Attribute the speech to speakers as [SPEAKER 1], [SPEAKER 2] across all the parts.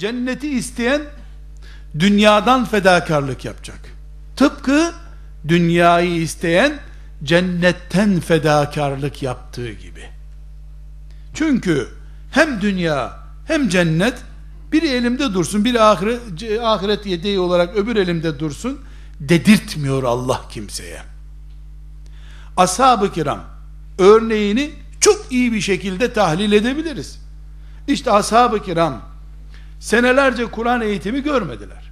[SPEAKER 1] Cenneti isteyen dünyadan fedakarlık yapacak. Tıpkı dünyayı isteyen cennetten fedakarlık yaptığı gibi. Çünkü hem dünya hem cennet biri elimde dursun, biri ahiret, ahiret yedeği olarak öbür elimde dursun dedirtmiyor Allah kimseye. Ashab-ı kiram örneğini çok iyi bir şekilde tahlil edebiliriz. İşte ashab-ı kiram senelerce Kur'an eğitimi görmediler.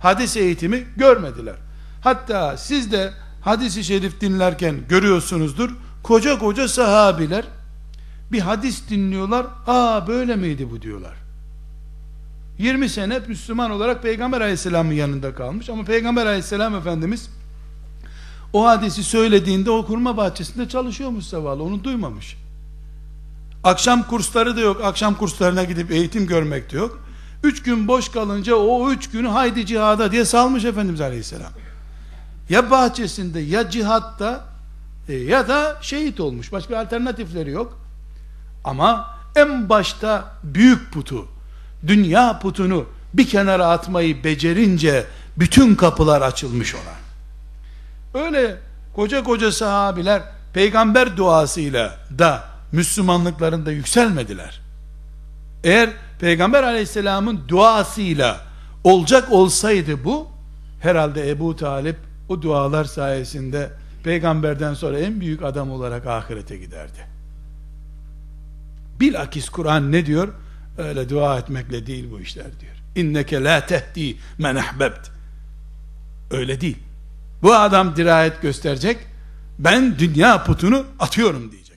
[SPEAKER 1] Hadis eğitimi görmediler. Hatta siz de hadisi şerif dinlerken görüyorsunuzdur. Koca koca sahabiler bir hadis dinliyorlar. Aa böyle miydi bu diyorlar. 20 sene Müslüman olarak Peygamber aleyhisselamın yanında kalmış ama Peygamber aleyhisselam efendimiz o hadisi söylediğinde o kurma bahçesinde çalışıyormuş zavallı onu duymamış. Akşam kursları da yok. Akşam kurslarına gidip eğitim görmek de yok. Üç gün boş kalınca o üç günü haydi cihada diye salmış Efendimiz Aleyhisselam. Ya bahçesinde ya cihatta e, ya da şehit olmuş. Başka alternatifleri yok. Ama en başta büyük putu, dünya putunu bir kenara atmayı becerince bütün kapılar açılmış ona. Öyle koca koca sahabiler peygamber duasıyla da Müslümanlıklarında yükselmediler. Eğer Peygamber aleyhisselamın duasıyla olacak olsaydı bu, herhalde Ebu Talip o dualar sayesinde peygamberden sonra en büyük adam olarak ahirete giderdi. Bilakis Kur'an ne diyor? Öyle dua etmekle değil bu işler diyor. İnneke la tehdi men ahbebt. Öyle değil. Bu adam dirayet gösterecek. Ben dünya putunu atıyorum diyecek.